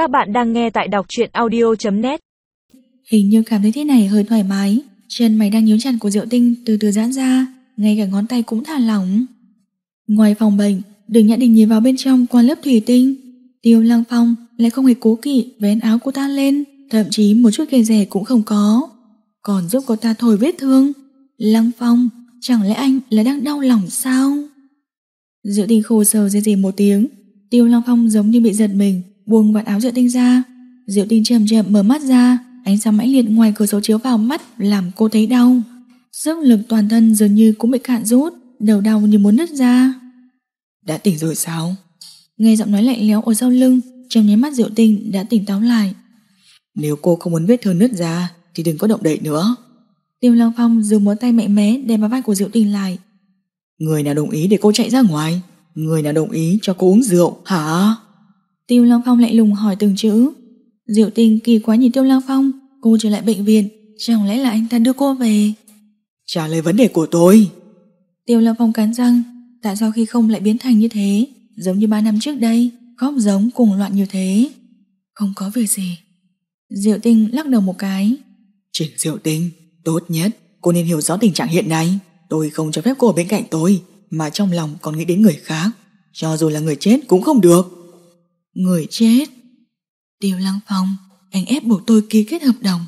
Các bạn đang nghe tại đọc truyện audio.net Hình như cảm thấy thế này hơi thoải mái. Chân mày đang nhíu chặt của Diệu Tinh từ từ giãn ra, Ngay cả ngón tay cũng thả lỏng. Ngoài phòng bệnh, Đường Nhã Đình nhìn vào bên trong qua lớp thủy tinh. Tiêu Lăng Phong lại không hề cố kỵ, vén áo cô ta lên, Thậm chí một chút kề rẻ cũng không có. Còn giúp cô ta thổi vết thương. Lăng Phong, Chẳng lẽ anh là đang đau lòng sao? Diệu Tinh khô sờ dây dì một tiếng. Tiêu Lăng Phong giống như bị giật mình buông vạt áo Diệu Tinh ra. Diệu Tinh chậm chậm mở mắt ra Ánh sáng mãnh liệt ngoài cửa sổ chiếu vào mắt Làm cô thấy đau. Sức lực toàn thân dường như cũng bị cạn rút Đầu đau như muốn nứt ra. Đã tỉnh rồi sao? Nghe giọng nói lạnh lẽo ở sau lưng Trong nháy mắt Diệu Tinh đã tỉnh táo lại. Nếu cô không muốn vết thương nứt ra Thì đừng có động đậy nữa. Tiêu Lăng Phong dùng một tay mạnh mẽ Đem vào vai của Diệu Tinh lại. Người nào đồng ý để cô chạy ra ngoài? Người nào đồng ý cho cô uống rượu hả Tiêu Lăng Phong lại lùng hỏi từng chữ. Diệu Tinh kỳ quá nhìn Tiêu Lăng Phong Cô trở lại bệnh viện. Chẳng lẽ là anh ta đưa cô về? Trả lời vấn đề của tôi. Tiêu Lăng Phong cắn răng. Tại sao khi không lại biến thành như thế? Giống như ba năm trước đây Khóc giống cùng loạn như thế. Không có việc gì. Diệu Tinh lắc đầu một cái. Trình Diệu Tinh Tốt nhất. Cô nên hiểu rõ tình trạng hiện nay. Tôi không cho phép cô ở bên cạnh tôi Mà trong lòng còn nghĩ đến người khác. Cho dù là người chết cũng không được Người chết. Tiêu Lăng Phong, Anh ép buộc tôi ký kết hợp đồng,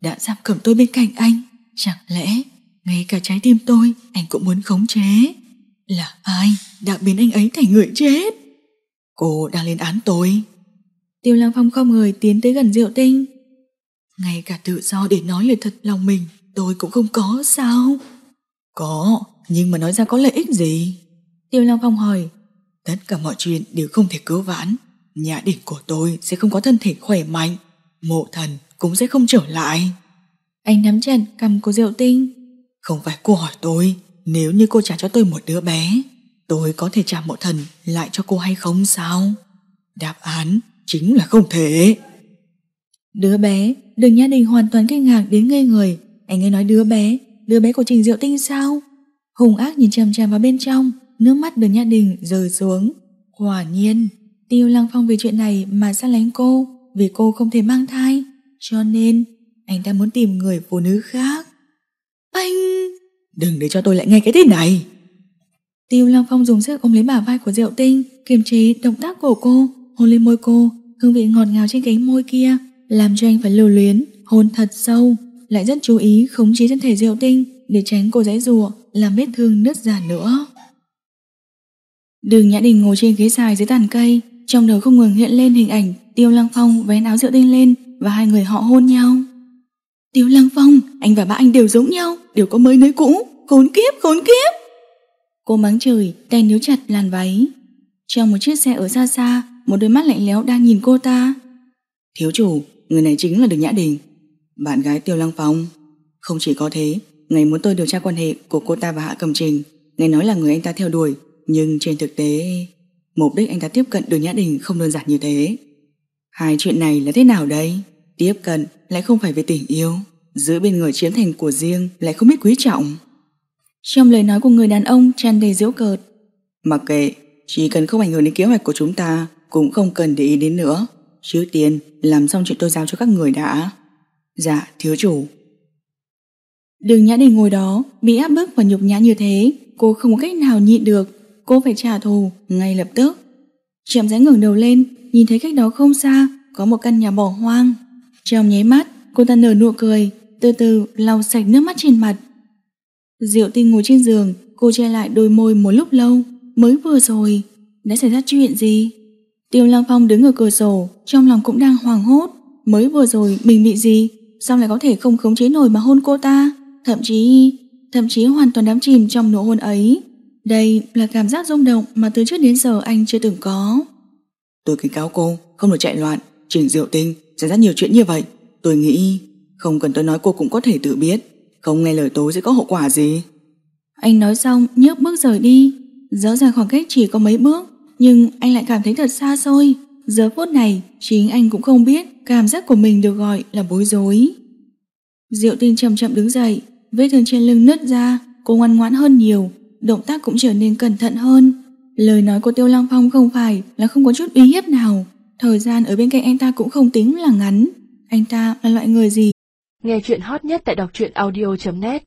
Đã giam cầm tôi bên cạnh anh. Chẳng lẽ, ngay cả trái tim tôi, Anh cũng muốn khống chế? Là ai đã biến anh ấy thành người chết? Cô đang lên án tôi. Tiêu Lăng Phong không người tiến tới gần Diệu Tinh. Ngay cả tự do để nói lời thật lòng mình, Tôi cũng không có sao. Có, Nhưng mà nói ra có lợi ích gì? Tiêu Lăng Phong hỏi. Tất cả mọi chuyện đều không thể cứu vãn. Nhà đỉnh của tôi sẽ không có thân thể khỏe mạnh Mộ thần cũng sẽ không trở lại. Anh nắm chặt cầm của Diệu Tinh. Không phải cô hỏi tôi Nếu như cô trả cho tôi một đứa bé Tôi có thể trả mộ thần lại cho cô hay không sao? Đáp án chính là không thể. Đứa bé Đường Nhã Đình hoàn toàn kinh ngạc đến ngây người. Anh ấy nói đứa bé Đứa bé của Trình Diệu Tinh sao? Hùng ác nhìn chằm chằm vào bên trong Nước mắt đường Nhã Đình rơi xuống. Quả nhiên Tiêu Lăng Phong vì chuyện này mà xa lánh cô Vì cô không thể mang thai Cho nên anh ta muốn tìm người phụ nữ khác. Anh Đừng để cho tôi lại nghe cái thế này. Tiêu Lăng Phong dùng sức ôm lấy bả vai của Diệu Tinh Kiềm chế động tác của cô Hôn lên môi cô. Hương vị ngọt ngào trên cánh môi kia Làm cho anh phải lưu luyến Hôn thật sâu. Lại rất chú ý khống chế thân thể Diệu Tinh Để tránh cô giãy rùa Làm vết thương nứt ra nữa. Đường Nhã Đình ngồi trên ghế dài dưới tàn cây trong đầu không ngừng hiện lên hình ảnh Tiêu Lăng Phong vén áo rượu Tinh lên Và hai người họ hôn nhau. Tiêu Lăng Phong, anh và bà anh đều giống nhau Đều có mới nới cũ, khốn kiếp, khốn kiếp! Cô mắng chửi, tay níu chặt làn váy. Trong một chiếc xe ở xa xa Một đôi mắt lạnh lẽo đang nhìn cô ta. Thiếu chủ, người này chính là Đường Nhã Đình. Bạn gái Tiêu Lăng Phong. Không chỉ có thế Ngày muốn tôi điều tra quan hệ của cô ta và Hạ Cầm Trình Ngày nói là người anh ta theo đuổi Nhưng trên thực tế Mục đích anh ta tiếp cận Đường Nhã Đình không đơn giản như thế. Hai chuyện này là thế nào đây? Tiếp cận lại không phải về tình yêu, Giữ bên người chiếm thành của riêng Lại không biết quý trọng. Trong lời nói của người đàn ông tràn đầy giễu cợt. Mặc kệ, Chỉ cần không ảnh hưởng đến kế hoạch của chúng ta, Cũng không cần để ý đến nữa. Trước tiên, làm xong chuyện tôi giao cho các người đã. Dạ thiếu chủ. Đường Nhã Đình ngồi đó, Bị áp bức và nhục nhã như thế, Cô không có cách nào nhịn được. Cô phải trả thù, ngay lập tức. Trầm rãi ngẩng đầu lên, Nhìn thấy cách đó không xa, Có một căn nhà bỏ hoang. Trong nháy mắt, cô ta nở nụ cười, Từ từ lau sạch nước mắt trên mặt. Diệu tinh ngồi trên giường, Cô che lại đôi môi một lúc lâu, Mới vừa rồi, Đã xảy ra chuyện gì? Tiêu Lăng Phong đứng ở cửa sổ, Trong lòng cũng đang hoảng hốt, Mới vừa rồi mình bị gì, Sao lại có thể không khống chế nổi mà hôn cô ta? Thậm chí Thậm chí hoàn toàn đắm chìm trong nụ hôn ấy. Đây là cảm giác rung động Mà từ trước đến giờ anh chưa từng có. Tôi cảnh cáo cô Không được chạy loạn Trình diệu tinh Sẽ rất nhiều chuyện như vậy. Tôi nghĩ Không cần tôi nói cô cũng có thể tự biết Không nghe lời tôi sẽ có hậu quả gì. Anh nói xong nhấc bước rời đi. Rõ ràng khoảng cách chỉ có mấy bước Nhưng anh lại cảm thấy thật xa xôi. Giờ phút này chính anh cũng không biết Cảm giác của mình được gọi là bối rối. Diệu tinh chậm chậm đứng dậy Vết thương trên lưng nứt ra Cô ngoan ngoãn hơn nhiều Động tác cũng trở nên cẩn thận hơn Lời nói của Tiêu Lăng Phong không phải là không có chút uy hiếp nào Thời gian ở bên cạnh anh ta cũng không tính là ngắn. Anh ta là loại người gì? Nghe chuyện hot nhất tại đọc truyện audio.net